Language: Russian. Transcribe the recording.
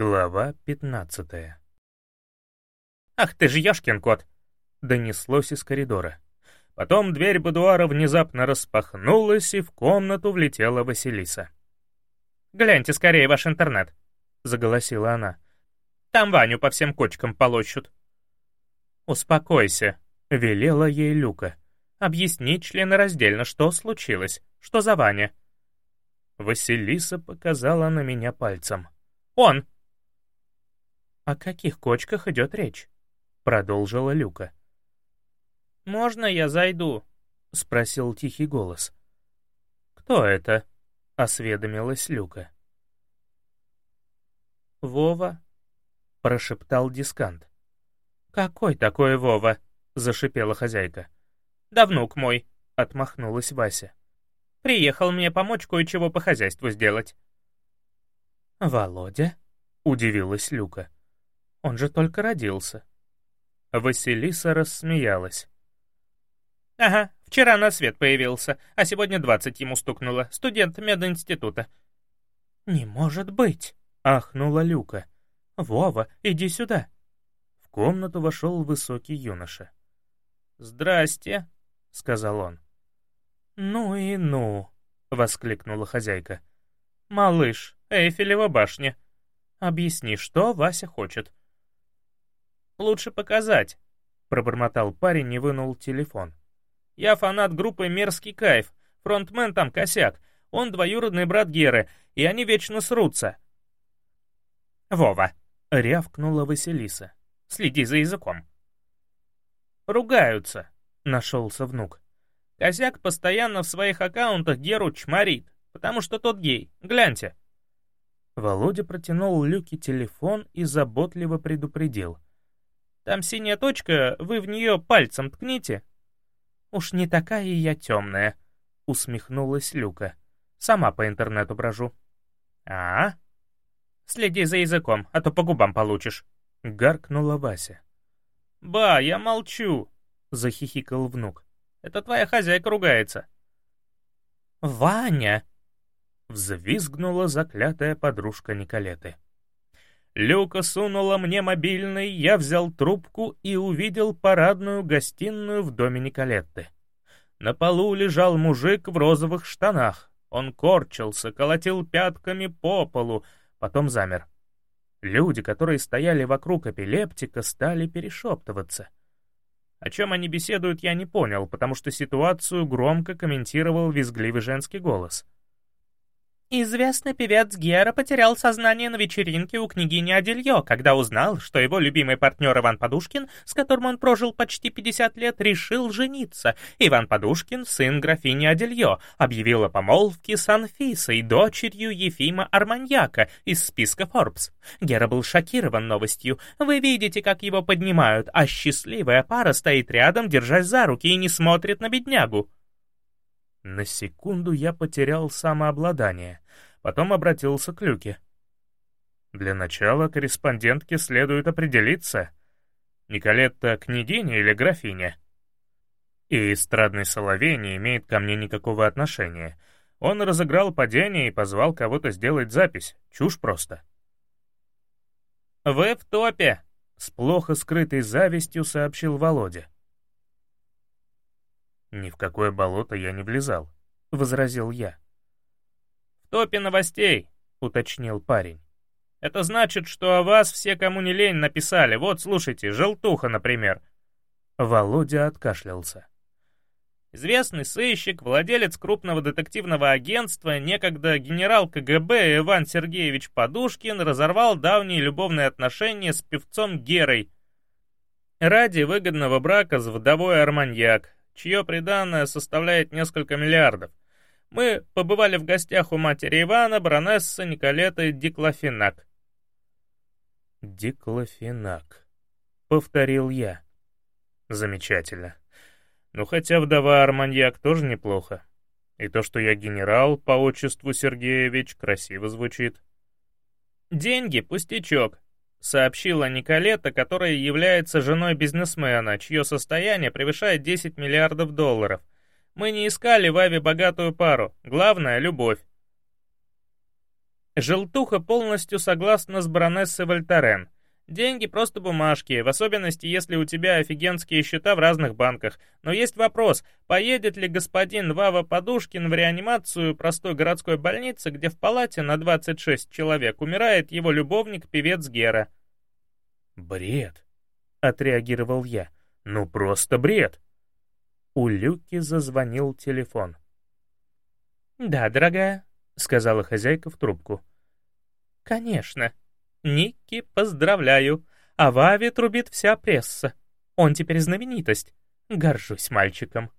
Глава 15 «Ах ты ж ёшкин кот!» — донеслось из коридора. Потом дверь будуара внезапно распахнулась, и в комнату влетела Василиса. «Гляньте скорее ваш интернет», — заголосила она. «Там Ваню по всем кочкам полощут». «Успокойся», — велела ей Люка. «Объясни членораздельно, что случилось, что за Ваня». Василиса показала на меня пальцем. «Он!» «О каких кочках идет речь?» — продолжила Люка. «Можно я зайду?» — спросил тихий голос. «Кто это?» — осведомилась Люка. «Вова», — прошептал дискант. «Какой такой Вова?» — зашипела хозяйка. «Да внук мой», — отмахнулась Вася. «Приехал мне помочь кое-чего по хозяйству сделать». «Володя?» — удивилась Люка. Он же только родился». Василиса рассмеялась. «Ага, вчера на свет появился, а сегодня двадцать ему стукнуло. Студент мединститута». «Не может быть!» — ахнула Люка. «Вова, иди сюда!» В комнату вошел высокий юноша. «Здрасте», — сказал он. «Ну и ну!» — воскликнула хозяйка. «Малыш, Эйфелева башня. Объясни, что Вася хочет. Лучше показать», — пробормотал парень и вынул телефон. «Я фанат группы «Мерзкий кайф». Фронтмен там косяк. Он двоюродный брат Геры, и они вечно срутся». «Вова», — рявкнула Василиса. «Следи за языком». «Ругаются», — нашелся внук. «Косяк постоянно в своих аккаунтах Геру чморит, потому что тот гей. Гляньте». Володя протянул Люке телефон и заботливо предупредил — там синяя точка, вы в нее пальцем ткните». «Уж не такая я темная», — усмехнулась Люка. «Сама по интернету брожу». «А? Следи за языком, а то по губам получишь», — гаркнула Вася. «Ба, я молчу», — захихикал внук. «Это твоя хозяйка ругается». «Ваня!» — взвизгнула заклятая подружка Николеты. Люка сунула мне мобильный, я взял трубку и увидел парадную гостиную в доме Николетты. На полу лежал мужик в розовых штанах. Он корчился, колотил пятками по полу, потом замер. Люди, которые стояли вокруг эпилептика, стали перешептываться. О чем они беседуют, я не понял, потому что ситуацию громко комментировал визгливый женский голос — Известный певец Гера потерял сознание на вечеринке у княгини Адельё, когда узнал, что его любимый партнер Иван Подушкин, с которым он прожил почти 50 лет, решил жениться. Иван Подушкин, сын графини Адельё, объявил о помолвке с Анфисой, дочерью Ефима Арманьяка из списка Forbes. Гера был шокирован новостью. Вы видите, как его поднимают, а счастливая пара стоит рядом, держась за руки и не смотрит на беднягу. На секунду я потерял самообладание, потом обратился к Люке. Для начала корреспондентке следует определиться, Николетта княгиня или графиня. И эстрадный соловей не имеет ко мне никакого отношения. Он разыграл падение и позвал кого-то сделать запись. Чушь просто. «Вы в топе!» — с плохо скрытой завистью сообщил Володя. «Ни в какое болото я не влезал», — возразил я. «В топе новостей», — уточнил парень. «Это значит, что о вас все, кому не лень, написали. Вот, слушайте, Желтуха, например». Володя откашлялся. Известный сыщик, владелец крупного детективного агентства, некогда генерал КГБ Иван Сергеевич Подушкин разорвал давние любовные отношения с певцом Герой ради выгодного брака с вдовой Арманьяк, чье приданное составляет несколько миллиардов. Мы побывали в гостях у матери Ивана, баронессы Николеты Диклофенак. «Диклофенак», — повторил я. «Замечательно. Ну, хотя вдова Арманьяк тоже неплохо. И то, что я генерал по отчеству Сергеевич, красиво звучит». «Деньги — пустячок», — сообщила Николета, которая является женой бизнесмена, чье состояние превышает 10 миллиардов долларов. «Мы не искали в Аве богатую пару. Главное — любовь». Желтуха полностью согласна с баронессой Вольтарен. Деньги просто бумажки, в особенности, если у тебя офигенские счета в разных банках. Но есть вопрос, поедет ли господин Вава Подушкин в реанимацию простой городской больницы, где в палате на 26 человек умирает его любовник-певец Гера? «Бред», — отреагировал я. «Ну просто бред». У Люки зазвонил телефон. «Да, дорогая», — сказала хозяйка в трубку. «Конечно», Никки, поздравляю. А Вави трубит вся пресса. Он теперь знаменитость. Горжусь мальчиком.